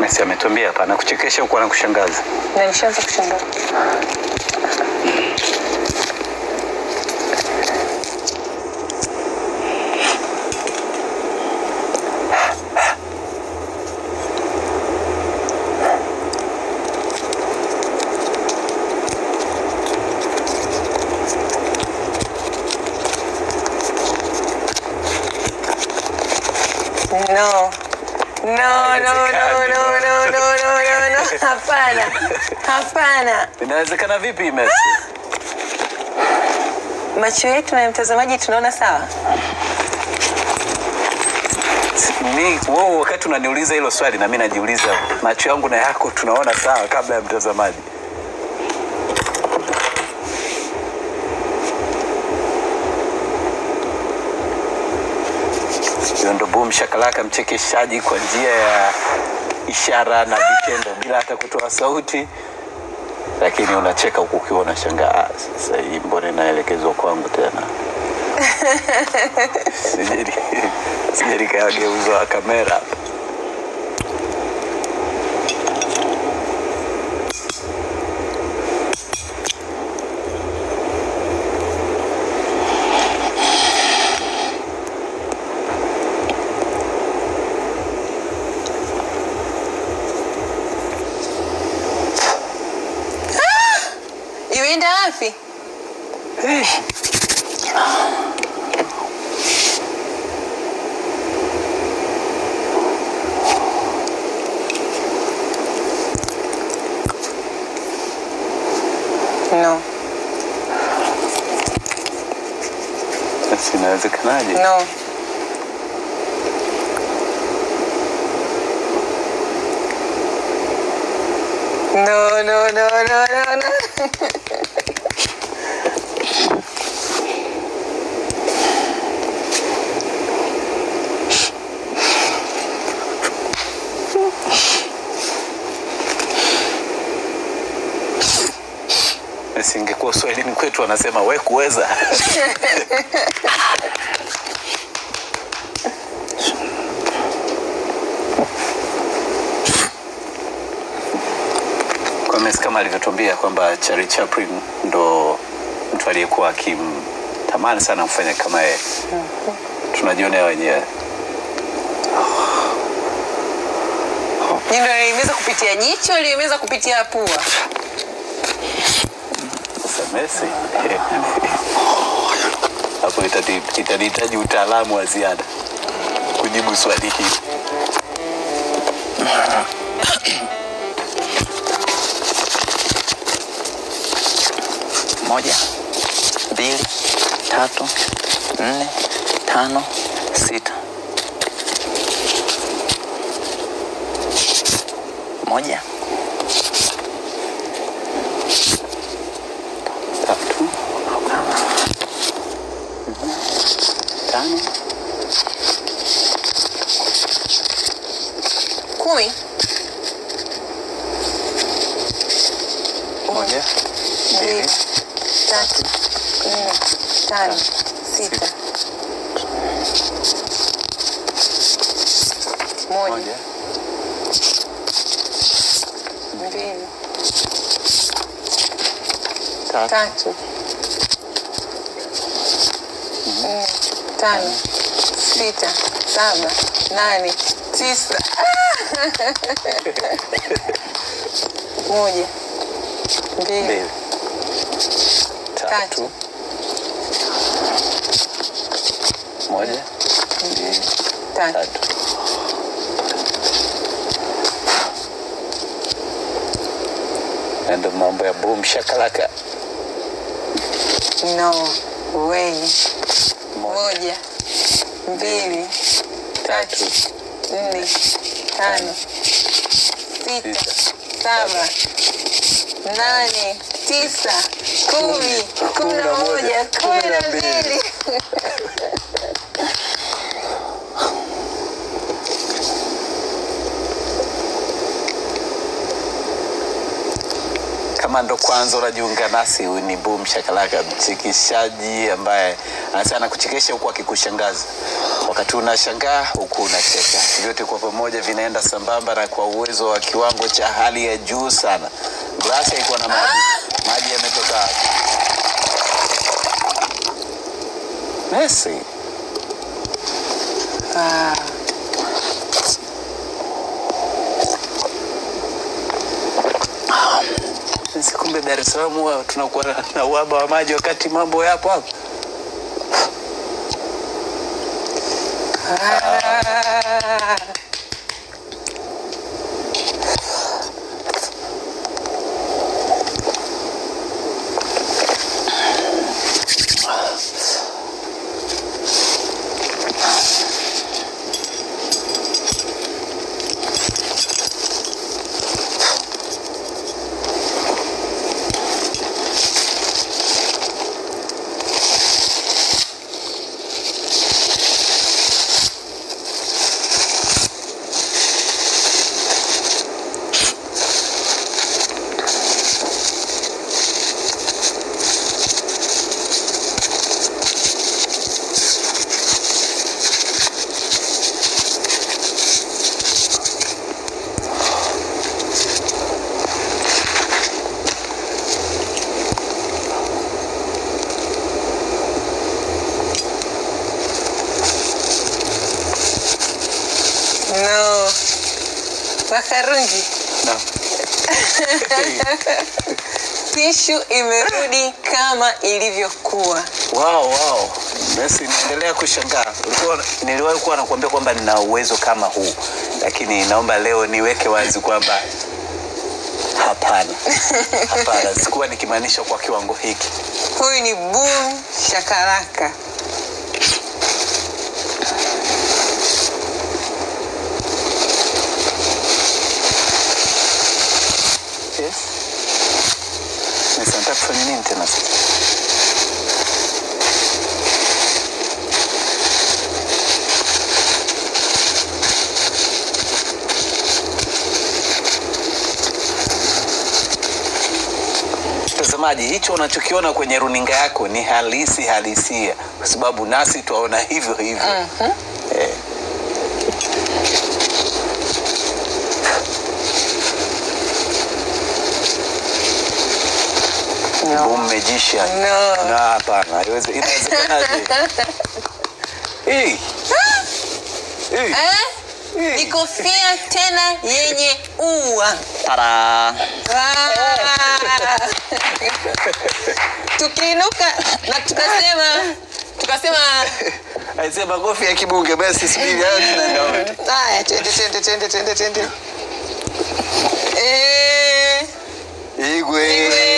Messi ametuambia hapa anakuchekesha huku anakushangaza. na nishaanza kushangaa. No. No, no, no, no, no, no, no, no, no. Hapana. Hapana. Inawezekana vipi Messi? Macho yetu na mtazamaji tunaona sawa? Ni wewe wakati unaniuliza hilo swali na mimi najiuliza macho yangu na yako tunaona sawa kabla ya mtazamaji. Hiyo ndo boom shakalaka, mchekeshaji kwa njia ya ishara na vitendo bila hata kutoa sauti, lakini unacheka huku ukiwa unashangaa, "Ah, sasa hii mbona inaelekezwa kwangu tena? Sijeri sijeri kageuzwa kamera Não. Assim não é sacanagem? Não. Não, não, não, não, não. Singekuwa Swahilini kwetu wanasema we kuweza. Kwa kama alivyotuambia kwamba chari Chaplin ndo mtu aliyekuwa akimtamani sana kufanya kama yeye. Tunajionea wenyewe. Nyundo liimeza kupitia jicho, liimeza kupitia pua. Messi. Hapo itanihitaji utaalamu wa ziada kujibu swali hili. moja mbili tatu nne tano sita. Moja entrar, né? Cui. Olha. Dele. Tati. Tani. Sita. Molho. Dele. Tati. Tano, sita, saba, nane, tisa. Moja, mbili, tatu, moja mbili tatu. tatu ndo mambo ya boom shakalaka No way. Moja mbili, tatu, nne, tano, sita saba, nane, tisa, kumi, kumi na moja, kumi na mbili. Kama ndo kwanza unajiunga nasi, huyu ni Boom Shakalaka, mchekeshaji ambaye anasema kuchekesha huku akikushangaza, wakati unashangaa huku unacheka, vyote kwa pamoja vinaenda sambamba na kwa uwezo wa kiwango cha hali ya juu sana. Glasi haikuwa na maji, maji yametoka? Messi. Ah, Sisi kumbe Dar es Salaam huwa tunakuwa na- uhaba wa maji wakati mambo yapo hapo. ah. No. Makarungi, tishu imerudi kama ilivyokuwa. Wow, wow. Basi naendelea kushangaa. Niliwahi kuwa nakuambia kwamba nina uwezo kama huu, lakini naomba leo niweke wazi kwamba hapana, hapana, sikuwa nikimaanisha kwa kiwango hiki. Huyu ni Boom Shakalaka. Kufanya nini tena sasa? Mtazamaji, hicho unachokiona kwenye runinga yako ni halisi halisia, kwa sababu nasi twaona hivyo hivyo. Eh. No. Boom magician. No. Na hapana, haiwezi- inawezekanaje? Hii. Hii. Eh? Ni kofia tena yenye ua. Tada! Ah. Tukiinuka na tukasema tukasema aisema kofi ya kibunge basi, subiri hayo tunaenda wote. haya, twende twende twende twende twende. Eh, Igwe. Igwe.